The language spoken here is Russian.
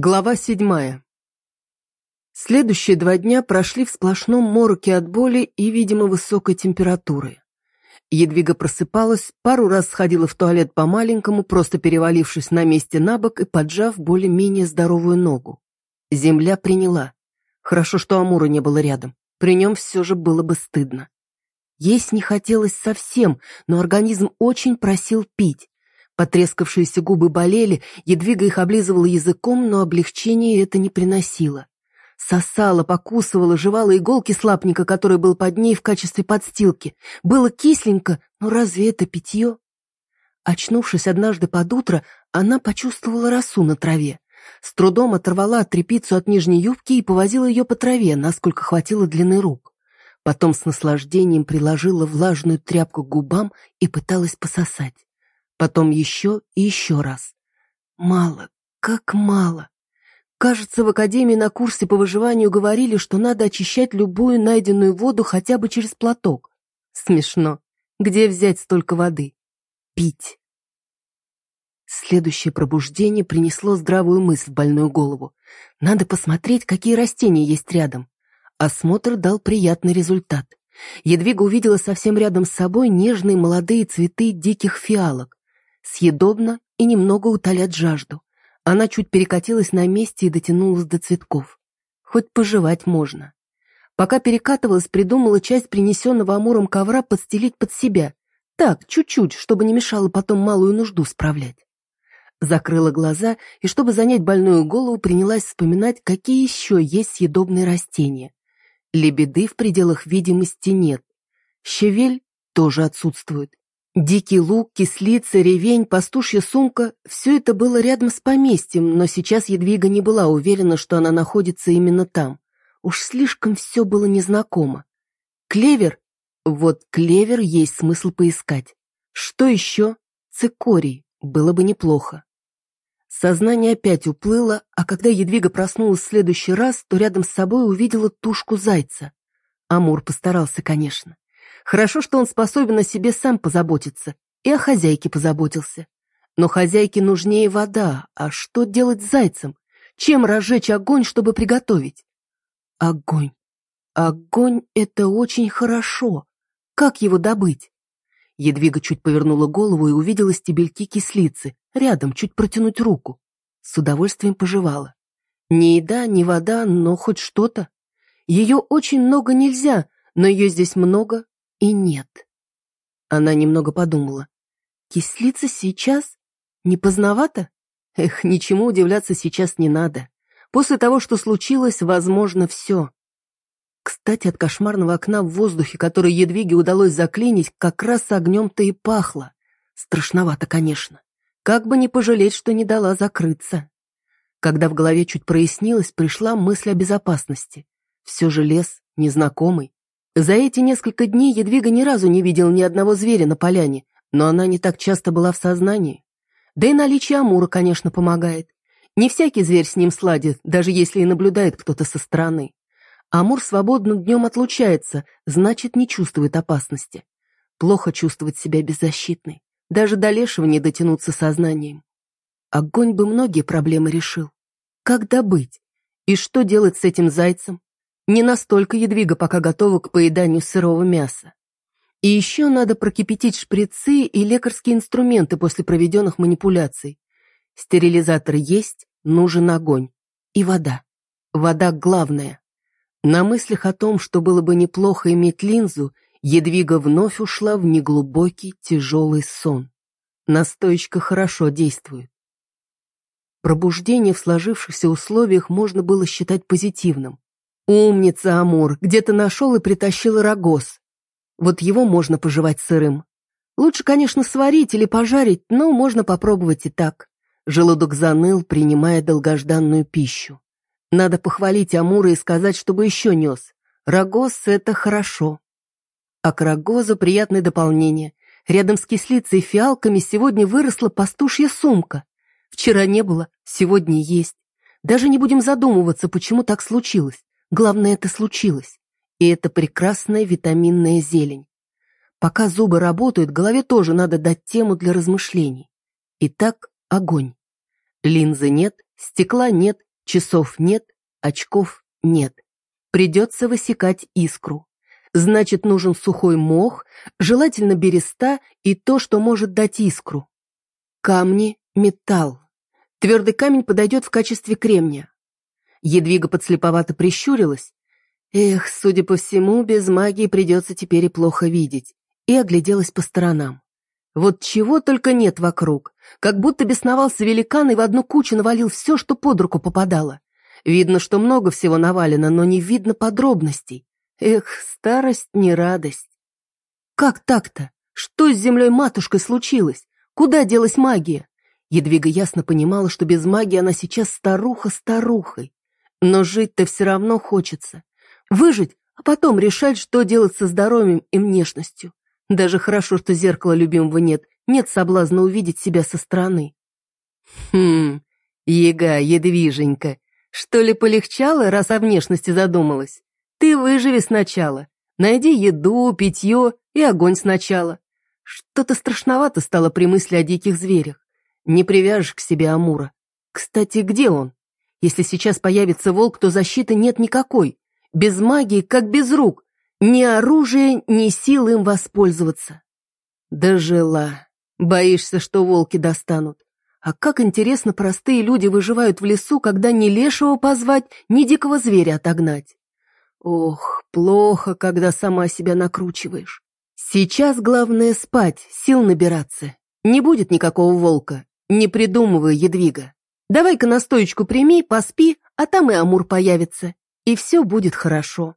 Глава седьмая. Следующие два дня прошли в сплошном мороке от боли и, видимо, высокой температуры. Едвига просыпалась, пару раз сходила в туалет по-маленькому, просто перевалившись на месте на бок и поджав более-менее здоровую ногу. Земля приняла. Хорошо, что Амура не было рядом. При нем все же было бы стыдно. Есть не хотелось совсем, но организм очень просил пить. Потрескавшиеся губы болели, Едвига их облизывала языком, но облегчения это не приносило. Сосала, покусывала, жевала иголки слапника, который был под ней в качестве подстилки. Было кисленько, но разве это питье? Очнувшись однажды под утро, она почувствовала росу на траве. С трудом оторвала трепицу от нижней юбки и повозила ее по траве, насколько хватило длины рук. Потом с наслаждением приложила влажную тряпку к губам и пыталась пососать потом еще и еще раз. Мало, как мало. Кажется, в академии на курсе по выживанию говорили, что надо очищать любую найденную воду хотя бы через платок. Смешно. Где взять столько воды? Пить. Следующее пробуждение принесло здравую мысль в больную голову. Надо посмотреть, какие растения есть рядом. Осмотр дал приятный результат. Едвига увидела совсем рядом с собой нежные молодые цветы диких фиалок съедобно и немного утолят жажду. Она чуть перекатилась на месте и дотянулась до цветков. Хоть пожевать можно. Пока перекатывалась, придумала часть принесенного Амуром ковра подстелить под себя. Так, чуть-чуть, чтобы не мешало потом малую нужду справлять. Закрыла глаза и, чтобы занять больную голову, принялась вспоминать, какие еще есть съедобные растения. Лебеды в пределах видимости нет. Щавель тоже отсутствует. Дикий лук, кислица, ревень, пастушья сумка – все это было рядом с поместьем, но сейчас Едвига не была уверена, что она находится именно там. Уж слишком все было незнакомо. Клевер? Вот клевер есть смысл поискать. Что еще? Цикорий. Было бы неплохо. Сознание опять уплыло, а когда Едвига проснулась в следующий раз, то рядом с собой увидела тушку зайца. Амур постарался, конечно. Хорошо, что он способен о себе сам позаботиться, и о хозяйке позаботился. Но хозяйке нужнее вода, а что делать с зайцем? Чем разжечь огонь, чтобы приготовить? Огонь. Огонь — это очень хорошо. Как его добыть? Едвига чуть повернула голову и увидела стебельки кислицы, рядом чуть протянуть руку. С удовольствием пожевала. Ни еда, ни вода, но хоть что-то. Ее очень много нельзя, но ее здесь много, и нет. Она немного подумала. Кислица сейчас? Не поздновато? Эх, ничему удивляться сейчас не надо. После того, что случилось, возможно все. Кстати, от кошмарного окна в воздухе, который Едвиге удалось заклинить, как раз огнем-то и пахло. Страшновато, конечно. Как бы не пожалеть, что не дала закрыться. Когда в голове чуть прояснилось, пришла мысль о безопасности. Все же лес, незнакомый, за эти несколько дней Едвига ни разу не видел ни одного зверя на поляне, но она не так часто была в сознании. Да и наличие Амура, конечно, помогает. Не всякий зверь с ним сладит, даже если и наблюдает кто-то со стороны. Амур свободно днем отлучается, значит, не чувствует опасности. Плохо чувствовать себя беззащитной. Даже до лешего не дотянуться сознанием. Огонь бы многие проблемы решил. Как добыть? И что делать с этим зайцем? Не настолько едвига пока готова к поеданию сырого мяса. И еще надо прокипятить шприцы и лекарские инструменты после проведенных манипуляций. Стерилизатор есть, нужен огонь. И вода. Вода главная. На мыслях о том, что было бы неплохо иметь линзу, Едвига вновь ушла в неглубокий, тяжелый сон. Настоечка хорошо действует. Пробуждение в сложившихся условиях можно было считать позитивным. «Умница, Амур, где ты нашел и притащил рогоз? Вот его можно пожевать сырым. Лучше, конечно, сварить или пожарить, но можно попробовать и так». Желудок заныл, принимая долгожданную пищу. Надо похвалить Амура и сказать, чтобы еще нес. Рогоз — это хорошо. А к рогозу приятное дополнение. Рядом с кислицей и фиалками сегодня выросла пастушья сумка. Вчера не было, сегодня есть. Даже не будем задумываться, почему так случилось. Главное, это случилось. И это прекрасная витаминная зелень. Пока зубы работают, голове тоже надо дать тему для размышлений. Итак, огонь. Линзы нет, стекла нет, Часов нет, очков нет. Придется высекать искру. Значит, нужен сухой мох, желательно береста и то, что может дать искру. Камни, металл. Твердый камень подойдет в качестве кремния. Едвига подслеповато прищурилась. Эх, судя по всему, без магии придется теперь и плохо видеть. И огляделась по сторонам. Вот чего только нет вокруг. Как будто бесновался великан и в одну кучу навалил все, что под руку попадало. Видно, что много всего навалено, но не видно подробностей. Эх, старость не радость. Как так-то? Что с землей матушкой случилось? Куда делась магия? Едвига ясно понимала, что без магии она сейчас старуха старухой. Но жить-то все равно хочется. Выжить, а потом решать, что делать со здоровьем и внешностью. Даже хорошо, что зеркала любимого нет, нет соблазна увидеть себя со стороны. Хм, ега, едвиженька, что ли полегчало, раз о внешности задумалась? Ты выживи сначала, найди еду, питье и огонь сначала. Что-то страшновато стало при мысли о диких зверях. Не привяжешь к себе Амура. Кстати, где он? Если сейчас появится волк, то защиты нет никакой. Без магии, как без рук. Ни оружия, ни сил им воспользоваться. Дожила. Боишься, что волки достанут. А как интересно простые люди выживают в лесу, когда ни лешего позвать, ни дикого зверя отогнать. Ох, плохо, когда сама себя накручиваешь. Сейчас главное спать, сил набираться. Не будет никакого волка. Не придумывай, Едвига. Давай-ка настоечку прими, поспи, а там и Амур появится. И все будет хорошо.